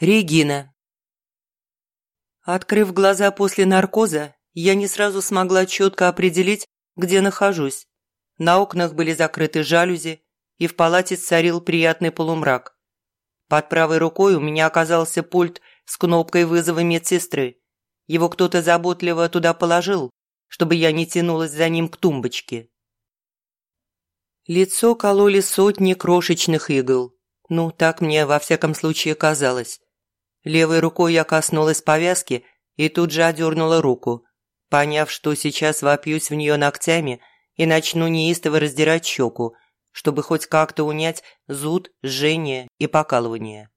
Регина. Открыв глаза после наркоза, я не сразу смогла четко определить, где нахожусь. На окнах были закрыты жалюзи, и в палате царил приятный полумрак. Под правой рукой у меня оказался пульт с кнопкой вызова медсестры. Его кто-то заботливо туда положил, чтобы я не тянулась за ним к тумбочке. Лицо кололи сотни крошечных игл. Ну, так мне во всяком случае казалось. Левой рукой я коснулась повязки и тут же одернула руку, поняв, что сейчас вопьюсь в нее ногтями и начну неистово раздирать щеку, чтобы хоть как-то унять зуд, жжение и покалывание.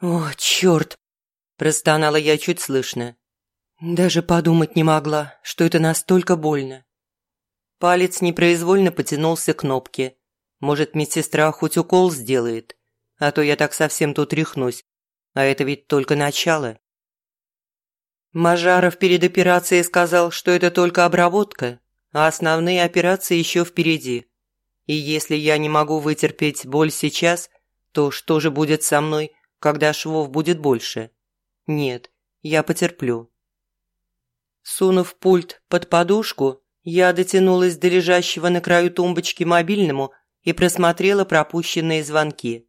«О, черт!» – простонала я чуть слышно. Даже подумать не могла, что это настолько больно. Палец непроизвольно потянулся к кнопке. Может, медсестра хоть укол сделает, а то я так совсем тут рехнусь, а это ведь только начало. Мажаров перед операцией сказал, что это только обработка, а основные операции еще впереди. И если я не могу вытерпеть боль сейчас, то что же будет со мной, когда швов будет больше? Нет, я потерплю. Сунув пульт под подушку, я дотянулась до лежащего на краю тумбочки мобильному и просмотрела пропущенные звонки.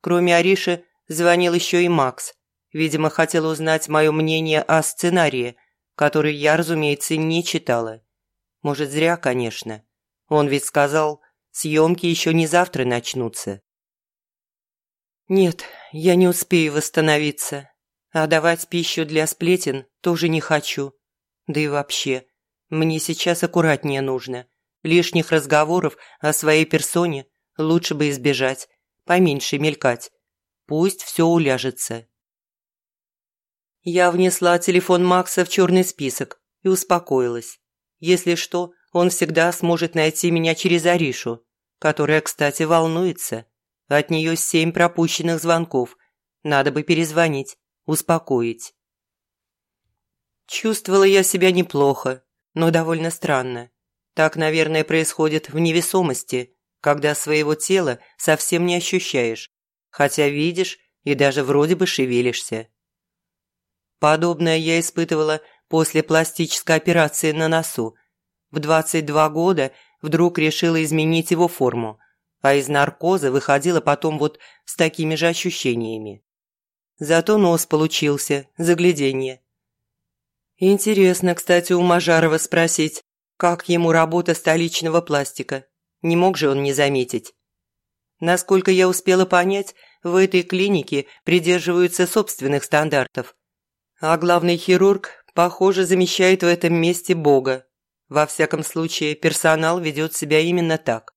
Кроме Ариши, звонил еще и Макс. Видимо, хотел узнать мое мнение о сценарии, который я, разумеется, не читала. Может, зря, конечно. Он ведь сказал, съемки еще не завтра начнутся. Нет, я не успею восстановиться. А давать пищу для сплетен тоже не хочу. Да и вообще, мне сейчас аккуратнее нужно. Лишних разговоров о своей персоне лучше бы избежать, поменьше мелькать. Пусть все уляжется. Я внесла телефон Макса в черный список и успокоилась. Если что, он всегда сможет найти меня через Аришу, которая, кстати, волнуется. От нее семь пропущенных звонков. Надо бы перезвонить, успокоить. Чувствовала я себя неплохо, но довольно странно. Так, наверное, происходит в невесомости, когда своего тела совсем не ощущаешь, хотя видишь и даже вроде бы шевелишься. Подобное я испытывала после пластической операции на носу. В 22 года вдруг решила изменить его форму, а из наркоза выходила потом вот с такими же ощущениями. Зато нос получился, загляденье. Интересно, кстати, у Мажарова спросить, как ему работа столичного пластика. Не мог же он не заметить. Насколько я успела понять, в этой клинике придерживаются собственных стандартов. А главный хирург, похоже, замещает в этом месте Бога. Во всяком случае, персонал ведет себя именно так.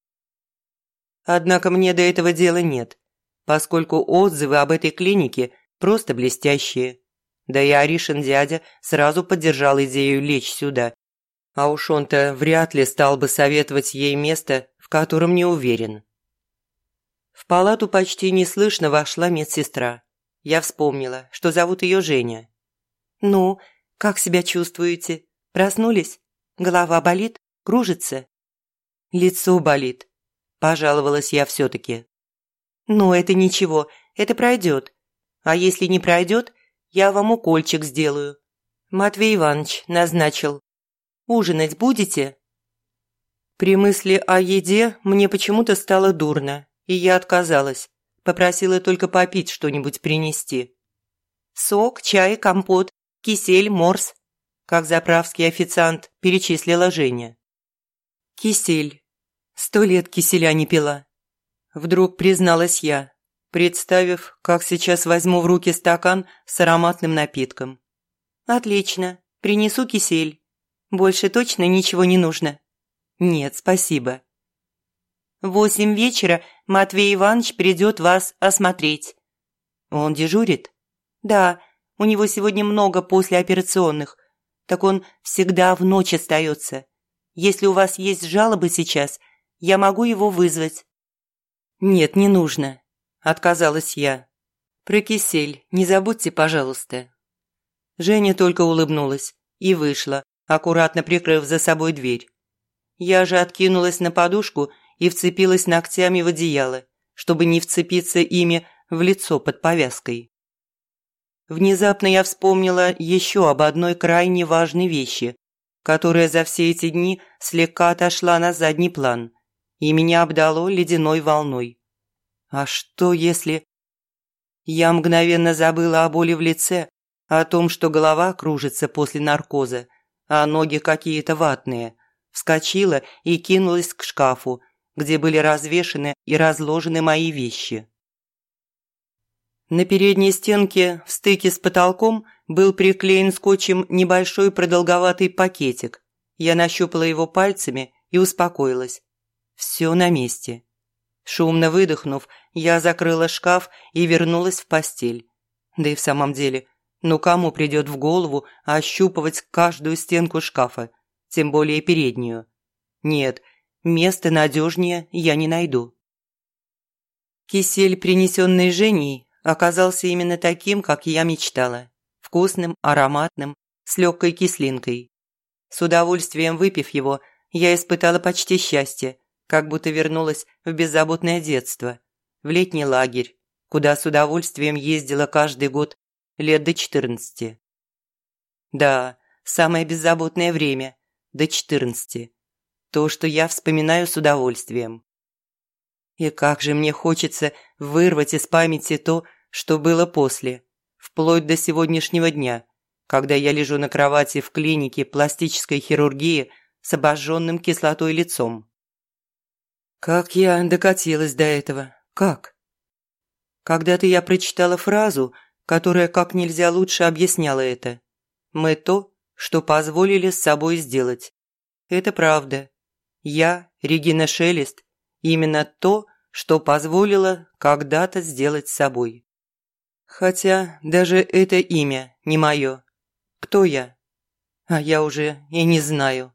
Однако мне до этого дела нет, поскольку отзывы об этой клинике просто блестящие. Да и Аришин дядя сразу поддержал идею лечь сюда. А уж он-то вряд ли стал бы советовать ей место, в котором не уверен. В палату почти неслышно вошла медсестра. Я вспомнила, что зовут ее Женя. «Ну, как себя чувствуете? Проснулись? Голова болит? Кружится?» «Лицо болит», – пожаловалась я все-таки. «Ну, это ничего, это пройдет. А если не пройдет, я вам укольчик сделаю. Матвей Иванович назначил. Ужинать будете?» При мысли о еде мне почему-то стало дурно, и я отказалась. Попросила только попить что-нибудь принести. Сок, чай, компот, кисель, морс, как заправский официант перечислила Женя. Кисель. Сто лет киселя не пила. Вдруг призналась я, представив, как сейчас возьму в руки стакан с ароматным напитком. «Отлично, принесу кисель. Больше точно ничего не нужно?» «Нет, спасибо». В восемь вечера Матвей Иванович придет вас осмотреть». «Он дежурит?» «Да, у него сегодня много послеоперационных. Так он всегда в ночь остается. Если у вас есть жалобы сейчас, я могу его вызвать». «Нет, не нужно», – отказалась я. «Про кисель не забудьте, пожалуйста». Женя только улыбнулась и вышла, аккуратно прикрыв за собой дверь. Я же откинулась на подушку и вцепилась ногтями в одеяло, чтобы не вцепиться ими в лицо под повязкой. Внезапно я вспомнила еще об одной крайне важной вещи, которая за все эти дни слегка отошла на задний план, и меня обдало ледяной волной. А что если... Я мгновенно забыла о боли в лице, о том, что голова кружится после наркоза, а ноги какие-то ватные. Вскочила и кинулась к шкафу, где были развешаны и разложены мои вещи. На передней стенке в стыке с потолком был приклеен скотчем небольшой продолговатый пакетик. Я нащупала его пальцами и успокоилась. Все на месте. Шумно выдохнув, я закрыла шкаф и вернулась в постель. Да и в самом деле, ну кому придет в голову ощупывать каждую стенку шкафа, тем более переднюю? Нет, места надежнее я не найду. Кисель, принесенный Женей, оказался именно таким, как я мечтала. Вкусным, ароматным, с легкой кислинкой. С удовольствием выпив его, я испытала почти счастье, как будто вернулась в беззаботное детство, в летний лагерь, куда с удовольствием ездила каждый год лет до четырнадцати. Да, самое беззаботное время – до четырнадцати. То, что я вспоминаю с удовольствием. И как же мне хочется вырвать из памяти то, что было после, вплоть до сегодняшнего дня, когда я лежу на кровати в клинике пластической хирургии с обожженным кислотой лицом. Как я докатилась до этого? Как? Когда-то я прочитала фразу, которая как нельзя лучше объясняла это. Мы то, что позволили с собой сделать. Это правда. Я, Регина Шелест, именно то, что позволило когда-то сделать собой. Хотя даже это имя не мое. Кто я? А я уже и не знаю.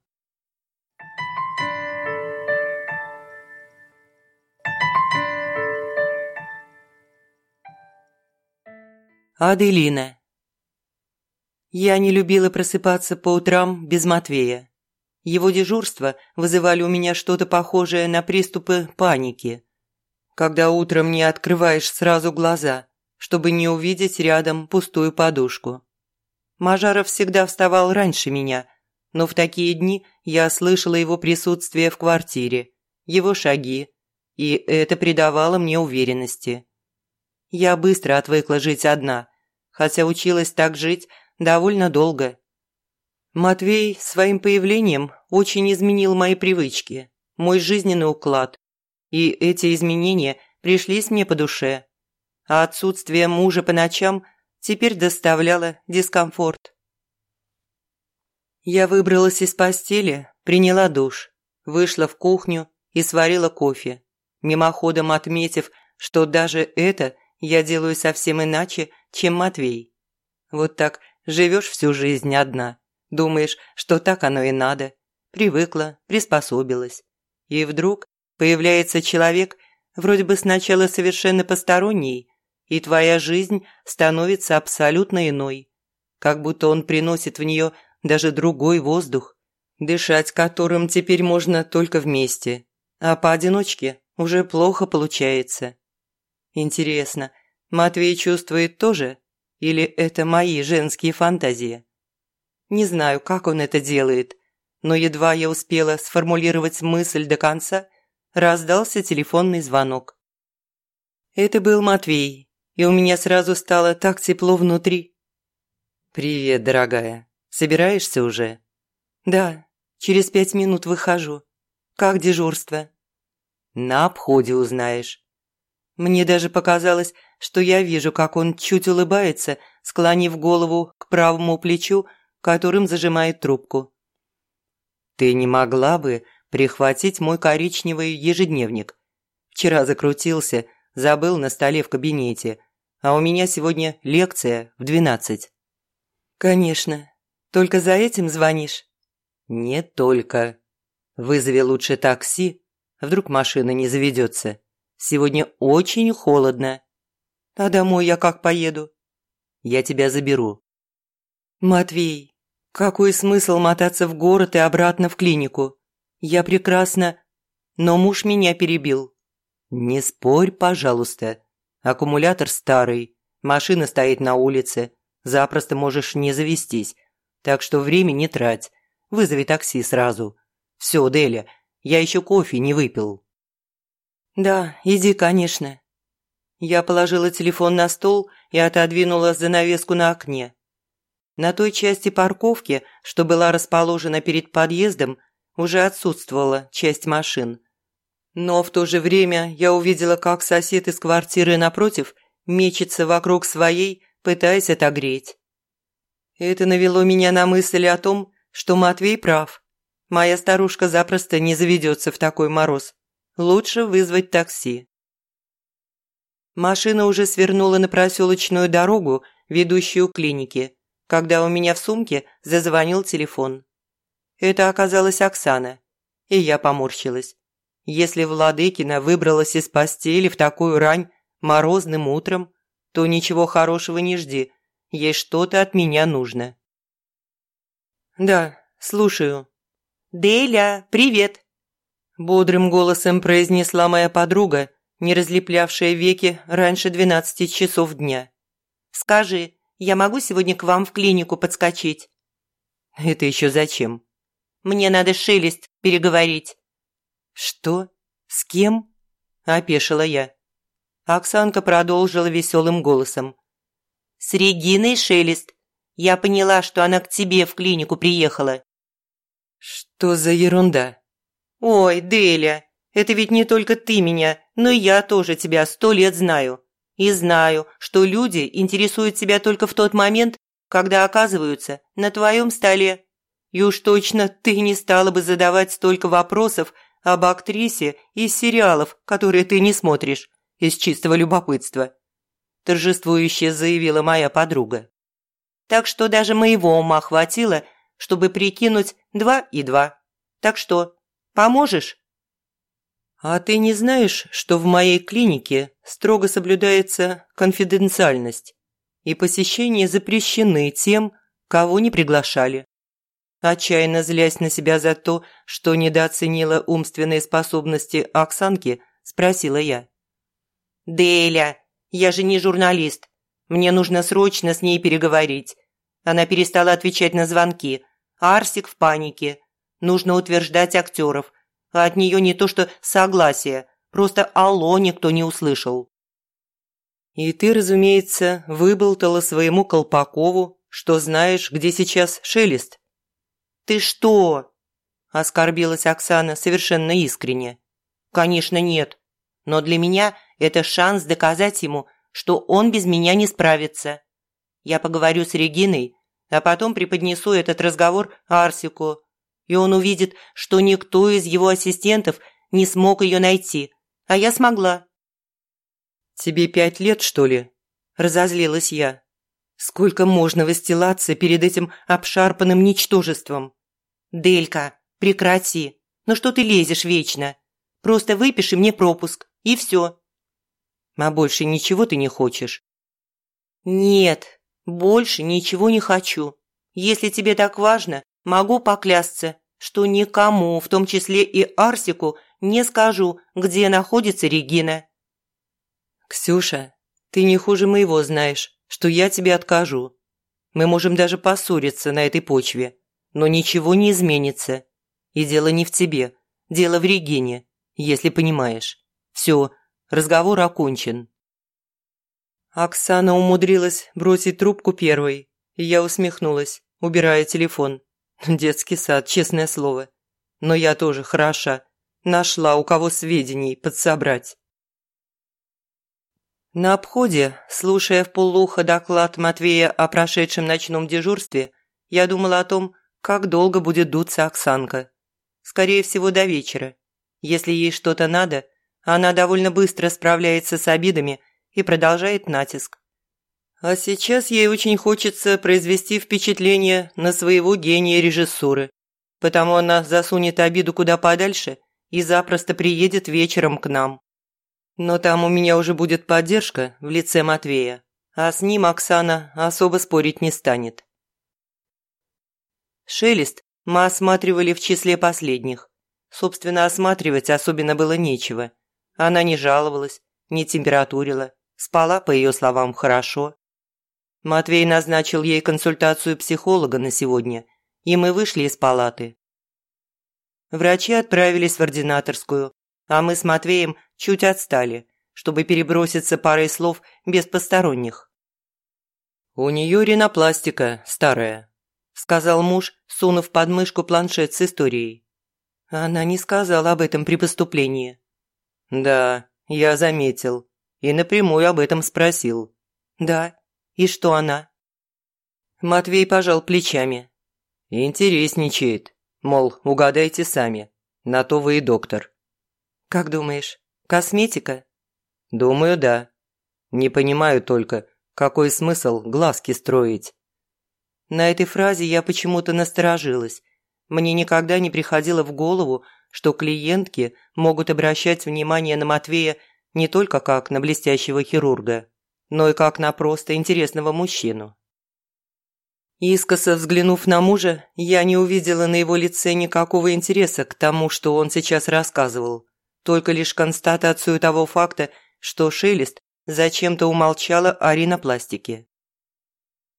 Аделина. Я не любила просыпаться по утрам без Матвея. Его дежурства вызывали у меня что-то похожее на приступы паники когда утром не открываешь сразу глаза, чтобы не увидеть рядом пустую подушку. Мажаров всегда вставал раньше меня, но в такие дни я слышала его присутствие в квартире, его шаги, и это придавало мне уверенности. Я быстро отвыкла жить одна, хотя училась так жить довольно долго. Матвей своим появлением очень изменил мои привычки, мой жизненный уклад, и эти изменения пришлись мне по душе. А отсутствие мужа по ночам теперь доставляло дискомфорт. Я выбралась из постели, приняла душ, вышла в кухню и сварила кофе, мимоходом отметив, что даже это я делаю совсем иначе, чем Матвей. Вот так живешь всю жизнь одна, думаешь, что так оно и надо, привыкла, приспособилась. И вдруг Появляется человек, вроде бы сначала совершенно посторонний, и твоя жизнь становится абсолютно иной. Как будто он приносит в нее даже другой воздух, дышать которым теперь можно только вместе, а поодиночке уже плохо получается. Интересно, Матвей чувствует тоже, или это мои женские фантазии? Не знаю, как он это делает, но едва я успела сформулировать мысль до конца, раздался телефонный звонок. Это был Матвей, и у меня сразу стало так тепло внутри. «Привет, дорогая. Собираешься уже?» «Да, через пять минут выхожу. Как дежурство?» «На обходе узнаешь». Мне даже показалось, что я вижу, как он чуть улыбается, склонив голову к правому плечу, которым зажимает трубку. «Ты не могла бы прихватить мой коричневый ежедневник. Вчера закрутился, забыл на столе в кабинете, а у меня сегодня лекция в двенадцать». «Конечно. Только за этим звонишь?» «Не только. Вызови лучше такси, вдруг машина не заведется. Сегодня очень холодно. А домой я как поеду?» «Я тебя заберу». «Матвей, какой смысл мотаться в город и обратно в клинику? Я прекрасно... Но муж меня перебил. Не спорь, пожалуйста. Аккумулятор старый, машина стоит на улице, запросто можешь не завестись. Так что время не трать, вызови такси сразу. Все, Деля, я еще кофе не выпил». «Да, иди, конечно». Я положила телефон на стол и отодвинула занавеску на окне. На той части парковки, что была расположена перед подъездом, уже отсутствовала часть машин. Но в то же время я увидела, как сосед из квартиры напротив мечется вокруг своей, пытаясь отогреть. Это навело меня на мысль о том, что Матвей прав. Моя старушка запросто не заведется в такой мороз. Лучше вызвать такси. Машина уже свернула на проселочную дорогу, ведущую к клинике, когда у меня в сумке зазвонил телефон. Это оказалась Оксана, и я поморщилась. Если Владыкина выбралась из постели в такую рань морозным утром, то ничего хорошего не жди, ей что-то от меня нужно. «Да, слушаю». «Деля, привет!» Бодрым голосом произнесла моя подруга, не разлеплявшая веки раньше двенадцати часов дня. «Скажи, я могу сегодня к вам в клинику подскочить?» «Это еще зачем?» «Мне надо шелест переговорить». «Что? С кем?» – опешила я. Оксанка продолжила веселым голосом. «С Региной Шелест. Я поняла, что она к тебе в клинику приехала». «Что за ерунда?» «Ой, Деля, это ведь не только ты меня, но и я тоже тебя сто лет знаю. И знаю, что люди интересуют тебя только в тот момент, когда оказываются на твоем столе. И уж точно ты не стала бы задавать столько вопросов об актрисе из сериалов, которые ты не смотришь, из чистого любопытства. Торжествующе заявила моя подруга. Так что даже моего ума хватило, чтобы прикинуть два и два. Так что, поможешь? «А ты не знаешь, что в моей клинике строго соблюдается конфиденциальность, и посещения запрещены тем, кого не приглашали?» Отчаянно злясь на себя за то, что недооценила умственные способности Оксанки, спросила я. «Деля, я же не журналист. Мне нужно срочно с ней переговорить. Она перестала отвечать на звонки. Арсик в панике. Нужно утверждать актеров, а от нее не то что согласие, просто алло никто не услышал. И ты, разумеется, выболтала своему Колпакову, что знаешь, где сейчас Шелест. «Ты что?» – оскорбилась Оксана совершенно искренне. «Конечно нет, но для меня это шанс доказать ему, что он без меня не справится. Я поговорю с Региной, а потом преподнесу этот разговор Арсику, и он увидит, что никто из его ассистентов не смог ее найти, а я смогла». «Тебе пять лет, что ли?» – разозлилась я. «Сколько можно выстилаться перед этим обшарпанным ничтожеством?» «Делька, прекрати! Ну что ты лезешь вечно? Просто выпиши мне пропуск, и все». «А больше ничего ты не хочешь?» «Нет, больше ничего не хочу. Если тебе так важно, Могу поклясться, что никому, в том числе и Арсику, не скажу, где находится Регина». «Ксюша, ты не хуже моего знаешь, что я тебе откажу. Мы можем даже поссориться на этой почве, но ничего не изменится. И дело не в тебе, дело в Регине, если понимаешь. Все, разговор окончен». Оксана умудрилась бросить трубку первой, и я усмехнулась, убирая телефон. Детский сад, честное слово. Но я тоже хороша. Нашла, у кого сведений подсобрать. На обходе, слушая в полуха доклад Матвея о прошедшем ночном дежурстве, я думала о том, как долго будет дуться Оксанка. Скорее всего, до вечера. Если ей что-то надо, она довольно быстро справляется с обидами и продолжает натиск. А сейчас ей очень хочется произвести впечатление на своего гения режиссуры. Потому она засунет обиду куда подальше и запросто приедет вечером к нам. Но там у меня уже будет поддержка в лице Матвея, а с ним Оксана особо спорить не станет. Шелест мы осматривали в числе последних. Собственно, осматривать особенно было нечего. Она не жаловалась, не температурила, Спала, по ее словам, хорошо. Матвей назначил ей консультацию психолога на сегодня, и мы вышли из палаты. Врачи отправились в ординаторскую, а мы с Матвеем чуть отстали, чтобы переброситься парой слов без посторонних. «У нее ринопластика старая», – сказал муж, сунув под мышку планшет с историей. Она не сказала об этом при поступлении. «Да, я заметил. И напрямую об этом спросил». «Да. И что она?» Матвей пожал плечами. «Интересничает. Мол, угадайте сами. На то вы и доктор». «Как думаешь, косметика?» «Думаю, да. Не понимаю только, какой смысл глазки строить?» На этой фразе я почему-то насторожилась. Мне никогда не приходило в голову, что клиентки могут обращать внимание на Матвея не только как на блестящего хирурга, но и как на просто интересного мужчину. Искоса взглянув на мужа, я не увидела на его лице никакого интереса к тому, что он сейчас рассказывал, только лишь констатацию того факта, что Шелест зачем-то умолчала о ринопластике.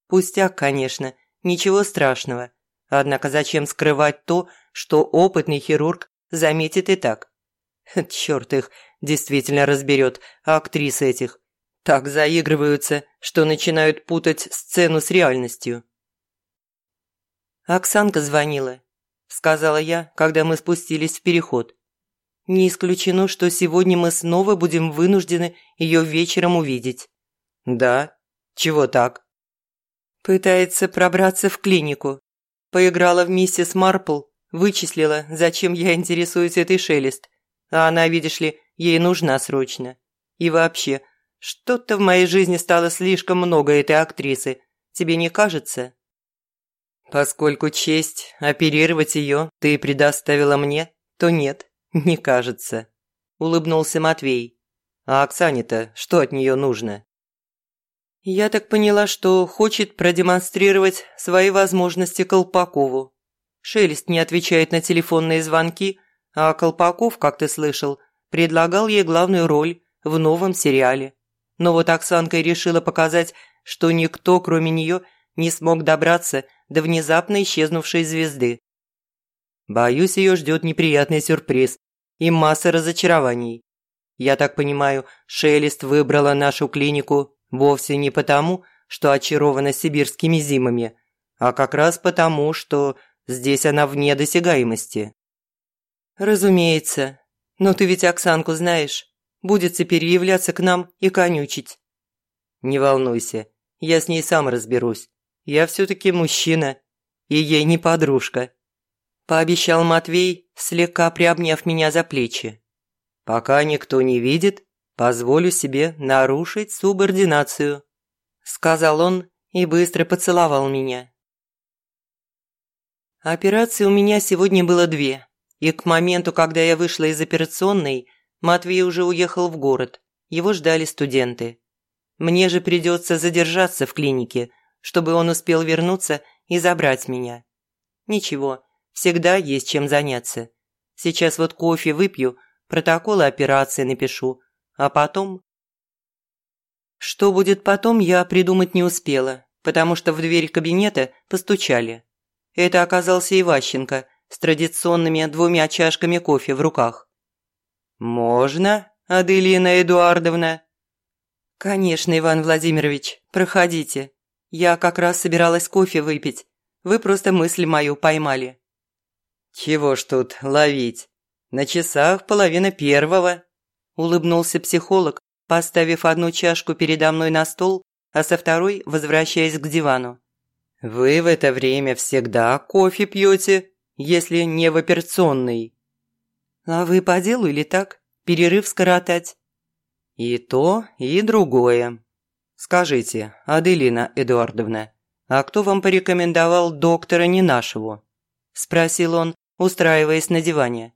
Пустяк, конечно, ничего страшного. Однако зачем скрывать то, что опытный хирург заметит и так? Черт их действительно разберет, актрис этих. Так заигрываются, что начинают путать сцену с реальностью. «Оксанка звонила», – сказала я, когда мы спустились в переход. «Не исключено, что сегодня мы снова будем вынуждены ее вечером увидеть». «Да? Чего так?» Пытается пробраться в клинику. Поиграла в миссис Марпл, вычислила, зачем я интересуюсь этой шелест. А она, видишь ли, ей нужна срочно. И вообще, что-то в моей жизни стало слишком много этой актрисы. Тебе не кажется? Поскольку честь оперировать ее ты предоставила мне, то нет, не кажется. Улыбнулся Матвей. А Оксане-то что от нее нужно? Я так поняла, что хочет продемонстрировать свои возможности Колпакову. Шелест не отвечает на телефонные звонки, а Колпаков, как ты слышал, предлагал ей главную роль в новом сериале. Но вот Оксанка решила показать, что никто, кроме нее, не смог добраться до внезапно исчезнувшей звезды. Боюсь, ее ждет неприятный сюрприз и масса разочарований. Я так понимаю, Шелест выбрала нашу клинику Вовсе не потому, что очарована сибирскими зимами, а как раз потому, что здесь она вне досягаемости. Разумеется. Но ты ведь Оксанку знаешь. Будет теперь являться к нам и конючить. Не волнуйся, я с ней сам разберусь. Я все-таки мужчина, и ей не подружка. Пообещал Матвей, слегка приобняв меня за плечи. Пока никто не видит, позволю себе нарушить субординацию», – сказал он и быстро поцеловал меня. Операций у меня сегодня было две, и к моменту, когда я вышла из операционной, Матвей уже уехал в город, его ждали студенты. Мне же придется задержаться в клинике, чтобы он успел вернуться и забрать меня. Ничего, всегда есть чем заняться. Сейчас вот кофе выпью, протоколы операции напишу, а потом... Что будет потом, я придумать не успела, потому что в дверь кабинета постучали. Это оказался Иващенко с традиционными двумя чашками кофе в руках. «Можно, Аделина Эдуардовна?» «Конечно, Иван Владимирович, проходите. Я как раз собиралась кофе выпить. Вы просто мысль мою поймали». «Чего ж тут ловить? На часах половина первого» улыбнулся психолог, поставив одну чашку передо мной на стол, а со второй возвращаясь к дивану. «Вы в это время всегда кофе пьете, если не в операционной?» «А вы по делу или так? Перерыв скоротать?» «И то, и другое. Скажите, Аделина Эдуардовна, а кто вам порекомендовал доктора не нашего?» Спросил он, устраиваясь на диване.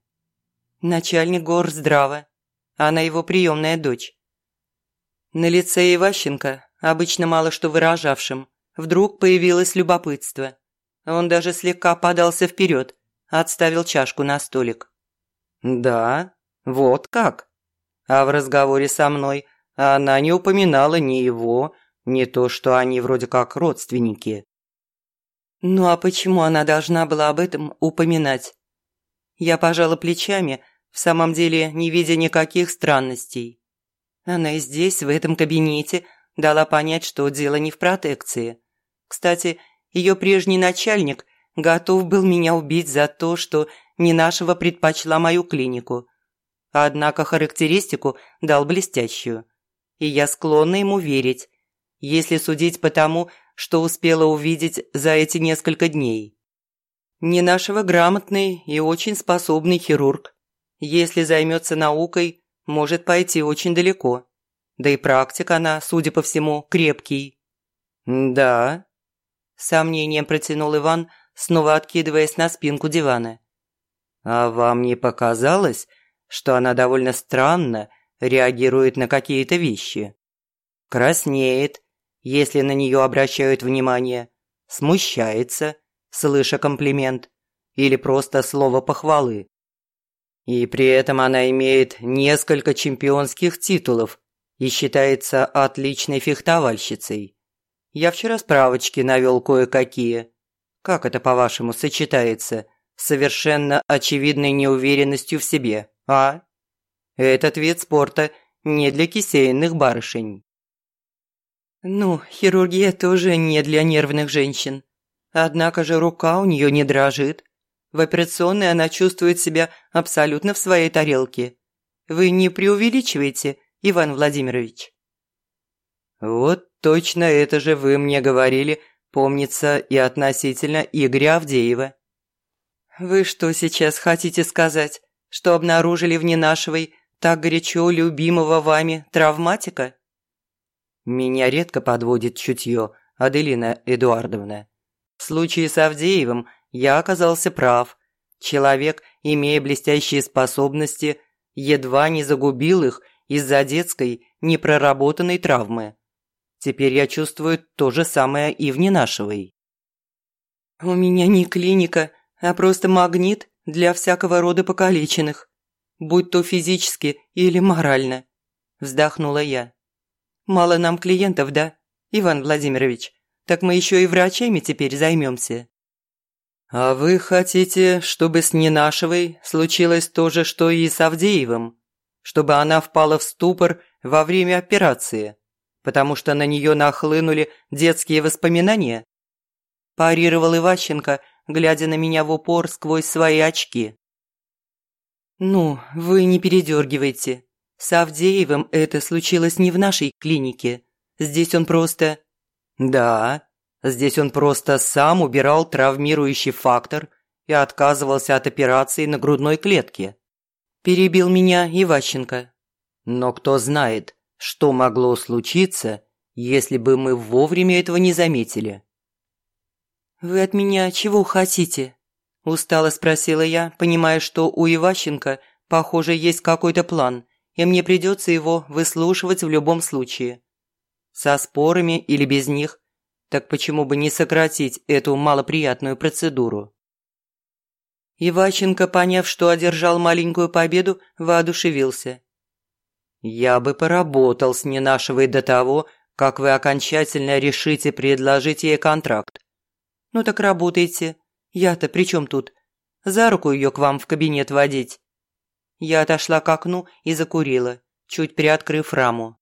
«Начальник горздрава», она его приемная дочь. На лице Иващенко, обычно мало что выражавшим, вдруг появилось любопытство. Он даже слегка подался вперед, отставил чашку на столик. «Да, вот как. А в разговоре со мной она не упоминала ни его, ни то, что они вроде как родственники. Ну а почему она должна была об этом упоминать? Я пожала плечами, в самом деле не видя никаких странностей. Она и здесь, в этом кабинете, дала понять, что дело не в протекции. Кстати, ее прежний начальник готов был меня убить за то, что не нашего предпочла мою клинику. Однако характеристику дал блестящую. И я склонна ему верить, если судить по тому, что успела увидеть за эти несколько дней. Не нашего грамотный и очень способный хирург. Если займется наукой, может пойти очень далеко. Да и практик она, судя по всему, крепкий. «Да», – сомнением протянул Иван, снова откидываясь на спинку дивана. «А вам не показалось, что она довольно странно реагирует на какие-то вещи? Краснеет, если на нее обращают внимание, смущается, слыша комплимент или просто слово похвалы. И при этом она имеет несколько чемпионских титулов и считается отличной фехтовальщицей. Я вчера справочки навел кое-какие. Как это, по-вашему, сочетается совершенно очевидной неуверенностью в себе, а? Этот вид спорта не для кисейных барышень. Ну, хирургия тоже не для нервных женщин. Однако же рука у нее не дрожит. В операционной она чувствует себя абсолютно в своей тарелке. Вы не преувеличиваете – Иван Владимирович». «Вот точно это же вы мне говорили, помнится, и относительно Игоря Авдеева». «Вы что сейчас хотите сказать, что обнаружили в Ненашевой так горячо любимого вами травматика?» «Меня редко подводит чутье, Аделина Эдуардовна. В случае с Авдеевым я оказался прав. Человек, имея блестящие способности, едва не загубил их из-за детской непроработанной травмы. Теперь я чувствую то же самое и в Ненашевой. «У меня не клиника, а просто магнит для всякого рода покалеченных, будь то физически или морально», – вздохнула я. «Мало нам клиентов, да, Иван Владимирович? Так мы еще и врачами теперь займемся». «А вы хотите, чтобы с Ненашевой случилось то же, что и с Авдеевым?» чтобы она впала в ступор во время операции, потому что на нее нахлынули детские воспоминания?» Парировал Иващенко, глядя на меня в упор сквозь свои очки. «Ну, вы не передергивайте. С Авдеевым это случилось не в нашей клинике. Здесь он просто...» «Да, здесь он просто сам убирал травмирующий фактор и отказывался от операции на грудной клетке. Перебил меня Иващенко. Но кто знает, что могло случиться, если бы мы вовремя этого не заметили. «Вы от меня чего хотите?» – устало спросила я, понимая, что у Иващенко, похоже, есть какой-то план, и мне придется его выслушивать в любом случае. Со спорами или без них, так почему бы не сократить эту малоприятную процедуру? Иваченко, поняв, что одержал маленькую победу, воодушевился. «Я бы поработал с Ненашевой до того, как вы окончательно решите предложить ей контракт». «Ну так работайте. Я-то при чем тут? За руку ее к вам в кабинет водить». Я отошла к окну и закурила, чуть приоткрыв раму.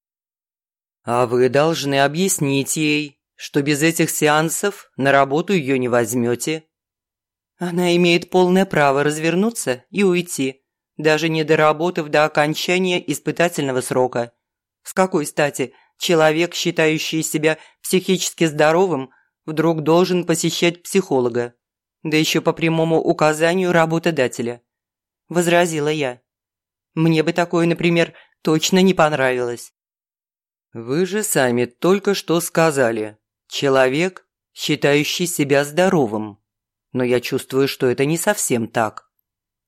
«А вы должны объяснить ей, что без этих сеансов на работу ее не возьмете», она имеет полное право развернуться и уйти, даже не доработав до окончания испытательного срока. С какой стати человек, считающий себя психически здоровым, вдруг должен посещать психолога? Да еще по прямому указанию работодателя. Возразила я. Мне бы такое, например, точно не понравилось. Вы же сами только что сказали. Человек, считающий себя здоровым но я чувствую, что это не совсем так.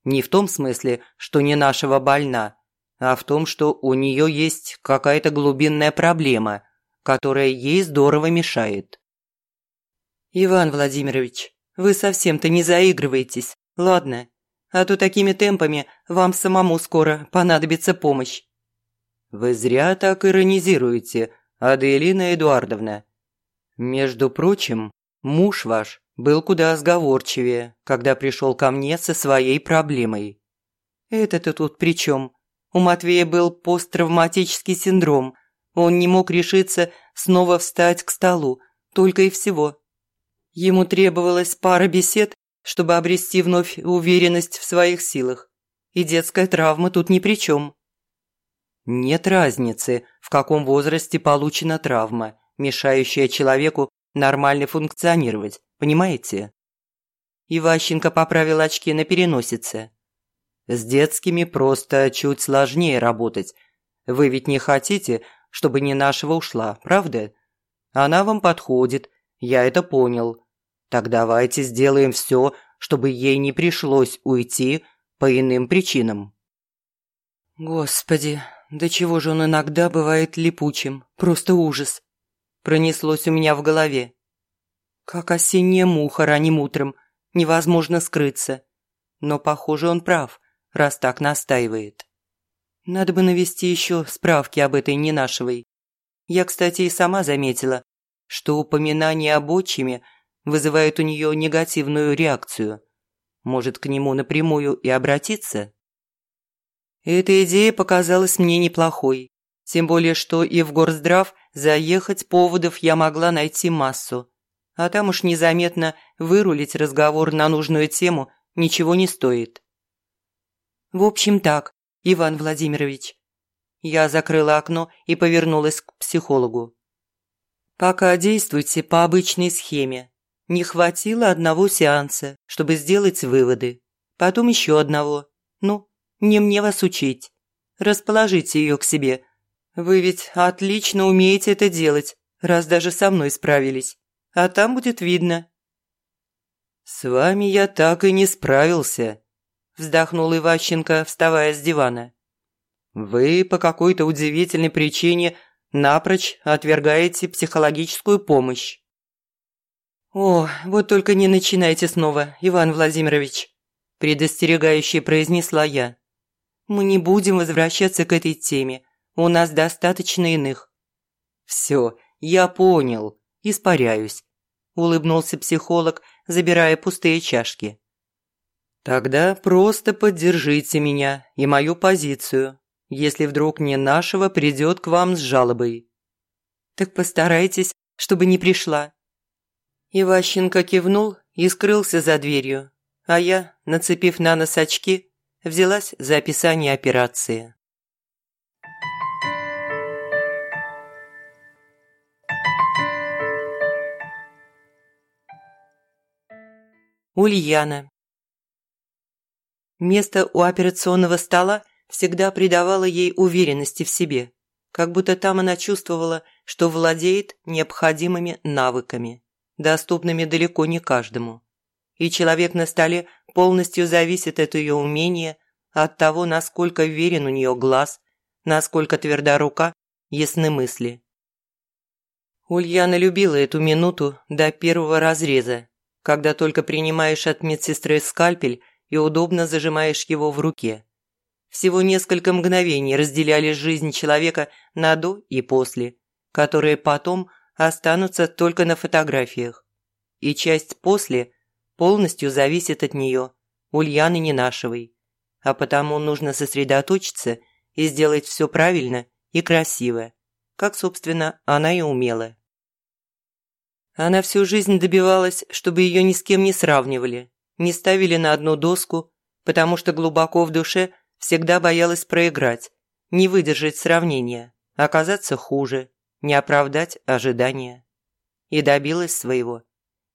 Не в том смысле, что не нашего больна, а в том, что у нее есть какая-то глубинная проблема, которая ей здорово мешает. «Иван Владимирович, вы совсем-то не заигрываетесь, ладно? А то такими темпами вам самому скоро понадобится помощь». «Вы зря так иронизируете, Аделина Эдуардовна. Между прочим, муж ваш был куда сговорчивее, когда пришел ко мне со своей проблемой». «Это-то тут при чем? У Матвея был посттравматический синдром. Он не мог решиться снова встать к столу, только и всего. Ему требовалась пара бесед, чтобы обрести вновь уверенность в своих силах. И детская травма тут ни при чем. Нет разницы, в каком возрасте получена травма, мешающая человеку нормально функционировать, понимаете? Иващенко поправил очки на переносице. С детскими просто чуть сложнее работать. Вы ведь не хотите, чтобы не нашего ушла, правда? Она вам подходит, я это понял. Так давайте сделаем все, чтобы ей не пришлось уйти по иным причинам. Господи, да чего же он иногда бывает липучим, просто ужас. Пронеслось у меня в голове. Как осенняя муха ранним утром, невозможно скрыться. Но, похоже, он прав, раз так настаивает. Надо бы навести еще справки об этой ненашевой. Я, кстати, и сама заметила, что упоминание об отчиме вызывает у нее негативную реакцию. Может, к нему напрямую и обратиться? Эта идея показалась мне неплохой. Тем более, что и в горздрав заехать поводов я могла найти массу. А там уж незаметно вырулить разговор на нужную тему ничего не стоит. В общем так, Иван Владимирович. Я закрыла окно и повернулась к психологу. Пока действуйте по обычной схеме. Не хватило одного сеанса, чтобы сделать выводы. Потом еще одного. Ну, не мне вас учить. Расположите ее к себе. Вы ведь отлично умеете это делать, раз даже со мной справились. А там будет видно». «С вами я так и не справился», – вздохнул Иващенко, вставая с дивана. «Вы по какой-то удивительной причине напрочь отвергаете психологическую помощь». «О, вот только не начинайте снова, Иван Владимирович», – предостерегающе произнесла я. Мы не будем возвращаться к этой теме. У нас достаточно иных». «Все, я понял. Испаряюсь», – улыбнулся психолог, забирая пустые чашки. «Тогда просто поддержите меня и мою позицию, если вдруг не нашего придет к вам с жалобой». «Так постарайтесь, чтобы не пришла». Иващенко кивнул и скрылся за дверью, а я, нацепив на нос очки, взялась за описание операции. Ульяна. Место у операционного стола всегда придавало ей уверенности в себе, как будто там она чувствовала, что владеет необходимыми навыками, доступными далеко не каждому. И человек на столе полностью зависит от ее умения, от того, насколько верен у нее глаз, насколько тверда рука, ясны мысли. Ульяна любила эту минуту до первого разреза, когда только принимаешь от медсестры скальпель и удобно зажимаешь его в руке. Всего несколько мгновений разделяли жизнь человека на до и после, которые потом останутся только на фотографиях. И часть после полностью зависит от нее, Ульяны Ненашевой. А потому нужно сосредоточиться и сделать все правильно и красиво, как, собственно, она и умела. Она всю жизнь добивалась, чтобы ее ни с кем не сравнивали, не ставили на одну доску, потому что глубоко в душе всегда боялась проиграть, не выдержать сравнения, оказаться хуже, не оправдать ожидания. И добилась своего.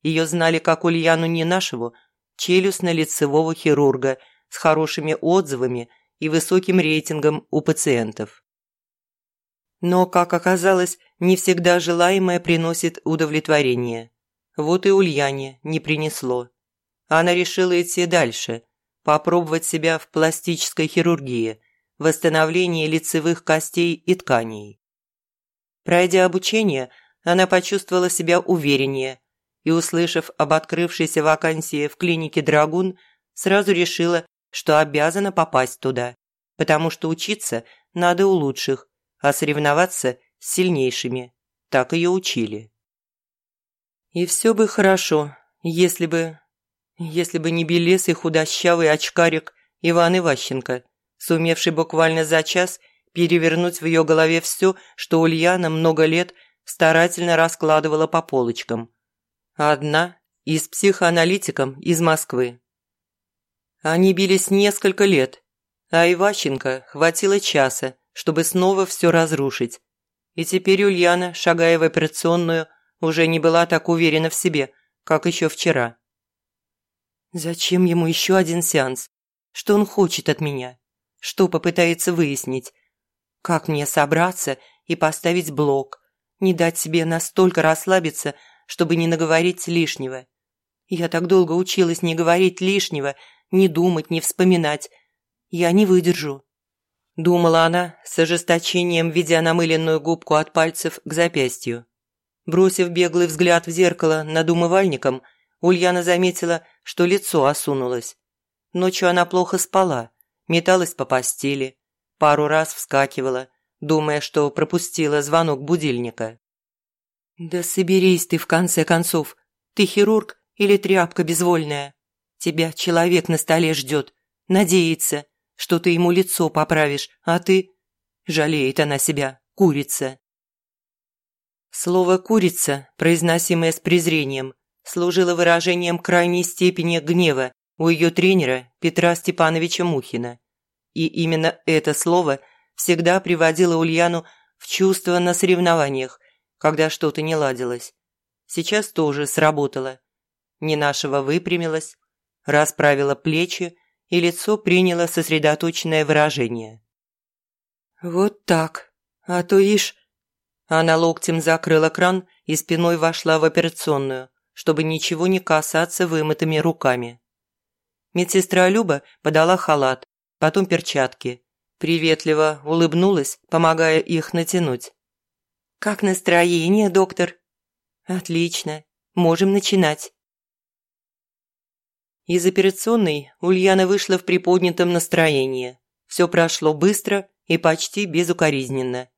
Ее знали как Ульяну Ненашеву, челюстно-лицевого хирурга с хорошими отзывами и высоким рейтингом у пациентов. Но, как оказалось, не всегда желаемое приносит удовлетворение. Вот и Ульяне не принесло. Она решила идти дальше, попробовать себя в пластической хирургии, восстановлении лицевых костей и тканей. Пройдя обучение, она почувствовала себя увереннее и, услышав об открывшейся вакансии в клинике «Драгун», сразу решила, что обязана попасть туда, потому что учиться надо у лучших, а соревноваться с сильнейшими. Так ее учили. И все бы хорошо, если бы... Если бы не белесый худощавый очкарик Иван Иващенко, сумевший буквально за час перевернуть в ее голове все, что Ульяна много лет старательно раскладывала по полочкам. Одна и с психоаналитиком из Москвы. Они бились несколько лет, а Иващенко хватило часа, чтобы снова все разрушить. И теперь Ульяна, шагая в операционную, уже не была так уверена в себе, как еще вчера. Зачем ему еще один сеанс? Что он хочет от меня? Что попытается выяснить? Как мне собраться и поставить блок? Не дать себе настолько расслабиться, чтобы не наговорить лишнего. Я так долго училась не говорить лишнего, не думать, не вспоминать. Я не выдержу. Думала она, с ожесточением ведя намыленную губку от пальцев к запястью. Бросив беглый взгляд в зеркало над умывальником, Ульяна заметила, что лицо осунулось. Ночью она плохо спала, металась по постели, пару раз вскакивала, думая, что пропустила звонок будильника. «Да соберись ты в конце концов. Ты хирург или тряпка безвольная? Тебя человек на столе ждет, надеется, что ты ему лицо поправишь, а ты...» Жалеет она себя, курица. Слово «курица», произносимое с презрением, служило выражением крайней степени гнева у ее тренера Петра Степановича Мухина. И именно это слово всегда приводило Ульяну в чувство на соревнованиях, когда что-то не ладилось. Сейчас тоже сработало. Ненашева выпрямилась, расправила плечи, и лицо приняло сосредоточенное выражение. «Вот так. А то ишь, она локтем закрыла кран и спиной вошла в операционную, чтобы ничего не касаться вымытыми руками. Медсестра Люба подала халат, потом перчатки. Приветливо улыбнулась, помогая их натянуть. «Как настроение, доктор?» «Отлично. Можем начинать». Из операционной Ульяна вышла в приподнятом настроении. Все прошло быстро и почти безукоризненно.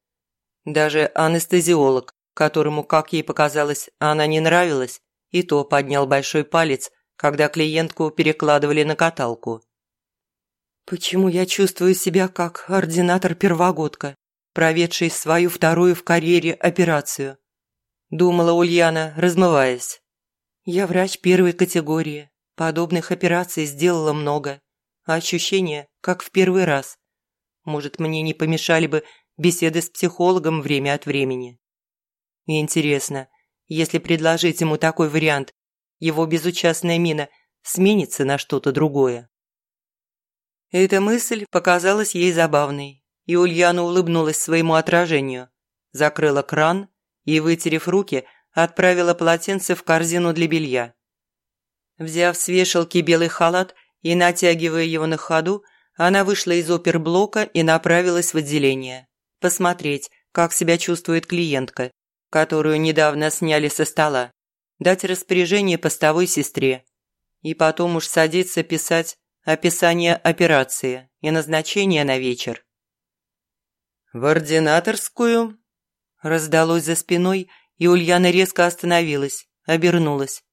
Даже анестезиолог, которому, как ей показалось, она не нравилась, и то поднял большой палец, когда клиентку перекладывали на каталку. «Почему я чувствую себя как ординатор-первогодка, проведший свою вторую в карьере операцию?» Думала Ульяна, размываясь. «Я врач первой категории, подобных операций сделала много, а ощущения, как в первый раз. Может, мне не помешали бы беседы с психологом время от времени. И интересно, если предложить ему такой вариант, его безучастная мина сменится на что-то другое. Эта мысль показалась ей забавной, и Ульяна улыбнулась своему отражению, закрыла кран и, вытерев руки, отправила полотенце в корзину для белья. Взяв с вешалки белый халат и натягивая его на ходу, она вышла из оперблока и направилась в отделение посмотреть, как себя чувствует клиентка, которую недавно сняли со стола, дать распоряжение постовой сестре и потом уж садиться писать описание операции и назначение на вечер. «В ординаторскую?» Раздалось за спиной, и Ульяна резко остановилась, обернулась.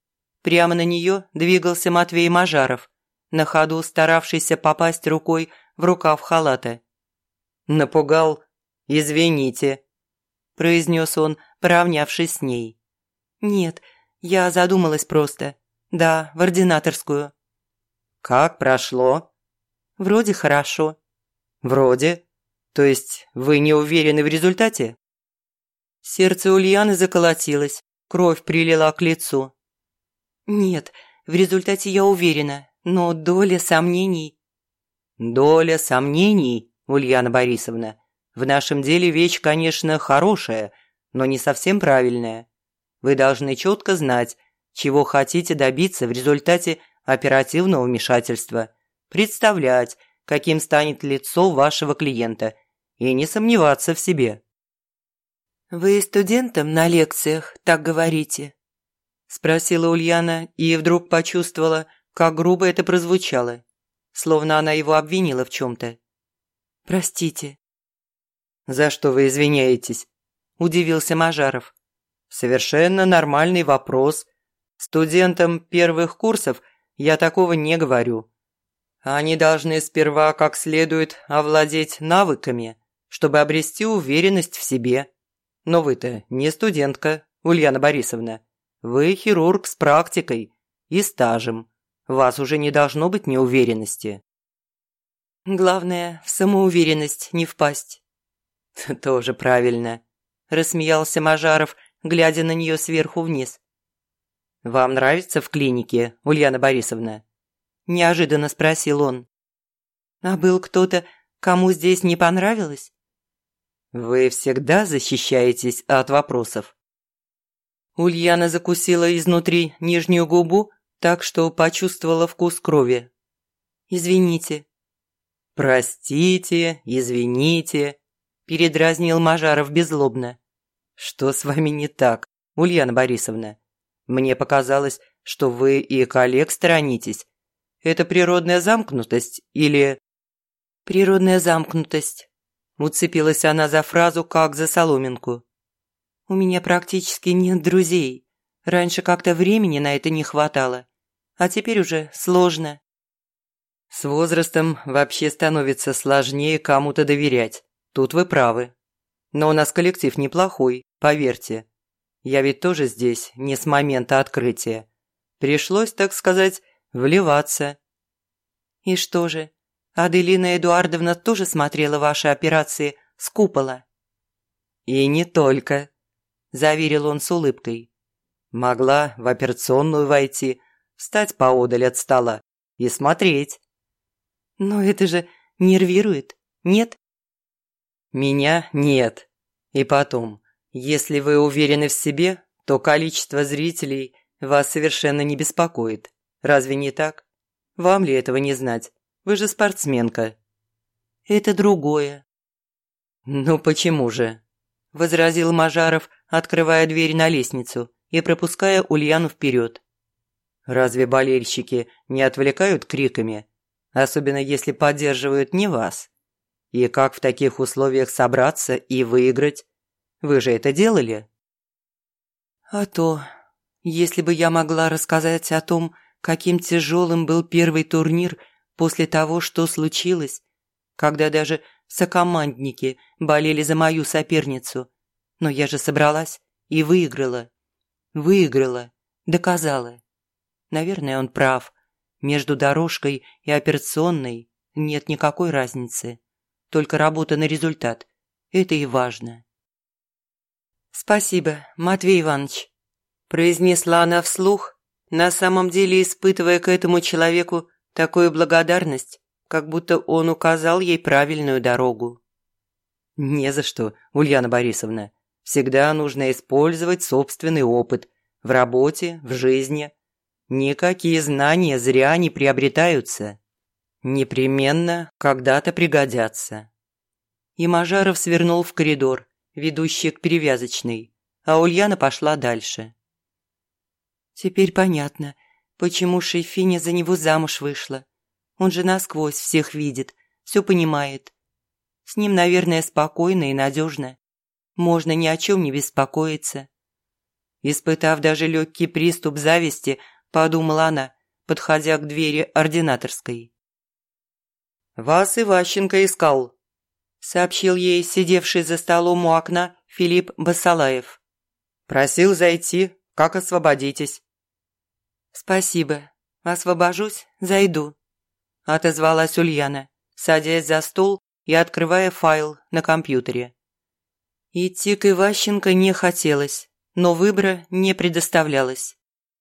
Прямо на нее двигался Матвей Мажаров, на ходу старавшийся попасть рукой в рукав халата. Напугал «Извините», – произнес он, поравнявшись с ней. «Нет, я задумалась просто. Да, в ординаторскую». «Как прошло?» «Вроде хорошо». «Вроде? То есть вы не уверены в результате?» Сердце Ульяны заколотилось, кровь прилила к лицу. «Нет, в результате я уверена, но доля сомнений...» «Доля сомнений, Ульяна Борисовна, в нашем деле вещь, конечно, хорошая, но не совсем правильная. Вы должны четко знать, чего хотите добиться в результате оперативного вмешательства, представлять, каким станет лицо вашего клиента, и не сомневаться в себе. «Вы студентам на лекциях так говорите?» – спросила Ульяна и вдруг почувствовала, как грубо это прозвучало, словно она его обвинила в чем-то. «Простите, «За что вы извиняетесь?» – удивился Мажаров. «Совершенно нормальный вопрос. Студентам первых курсов я такого не говорю. Они должны сперва как следует овладеть навыками, чтобы обрести уверенность в себе. Но вы-то не студентка, Ульяна Борисовна. Вы хирург с практикой и стажем. Вас уже не должно быть неуверенности. Главное, в самоуверенность не впасть. Тоже правильно, рассмеялся Мажаров, глядя на нее сверху вниз. Вам нравится в клинике, Ульяна Борисовна? Неожиданно спросил он. А был кто-то, кому здесь не понравилось? Вы всегда защищаетесь от вопросов. Ульяна закусила изнутри нижнюю губу, так что почувствовала вкус крови. «Извините». «Простите, извините», – передразнил Мажаров беззлобно. «Что с вами не так, Ульяна Борисовна? Мне показалось, что вы и коллег сторонитесь. Это природная замкнутость или...» «Природная замкнутость», – уцепилась она за фразу, как за соломинку. «У меня практически нет друзей. Раньше как-то времени на это не хватало, а теперь уже сложно». С возрастом вообще становится сложнее кому-то доверять. Тут вы правы. Но у нас коллектив неплохой, поверьте. Я ведь тоже здесь не с момента открытия. Пришлось, так сказать, вливаться. И что же, Аделина Эдуардовна тоже смотрела ваши операции с купола? И не только, заверил он с улыбкой. Могла в операционную войти, встать поодаль от стола и смотреть. Но это же нервирует, нет? Меня нет. И потом, если вы уверены в себе, то количество зрителей вас совершенно не беспокоит. Разве не так? Вам ли этого не знать? Вы же спортсменка. Это другое. Ну почему же? Возразил Мажаров, открывая дверь на лестницу и пропуская Ульяну вперед. Разве болельщики не отвлекают криками? особенно если поддерживают не вас. И как в таких условиях собраться и выиграть? Вы же это делали? А то, если бы я могла рассказать о том, каким тяжелым был первый турнир после того, что случилось, когда даже сокомандники болели за мою соперницу. Но я же собралась и выиграла. Выиграла, доказала. Наверное, он прав. Между дорожкой и операционной нет никакой разницы. Только работа на результат. Это и важно. «Спасибо, Матвей Иванович», – произнесла она вслух, на самом деле испытывая к этому человеку такую благодарность, как будто он указал ей правильную дорогу. «Не за что, Ульяна Борисовна. Всегда нужно использовать собственный опыт в работе, в жизни. Никакие знания зря не приобретаются. Непременно когда-то пригодятся. И Мажаров свернул в коридор, ведущий к перевязочной, а Ульяна пошла дальше. Теперь понятно, почему Шейфиня за него замуж вышла. Он же насквозь всех видит, все понимает. С ним, наверное, спокойно и надежно. Можно ни о чем не беспокоиться. Испытав даже легкий приступ зависти, подумала она, подходя к двери ординаторской. «Вас Иващенко искал», – сообщил ей сидевший за столом у окна Филипп Басалаев. «Просил зайти, как освободитесь». «Спасибо. Освобожусь, зайду», – отозвалась Ульяна, садясь за стол и открывая файл на компьютере. Идти к Иващенко не хотелось, но выбора не предоставлялось.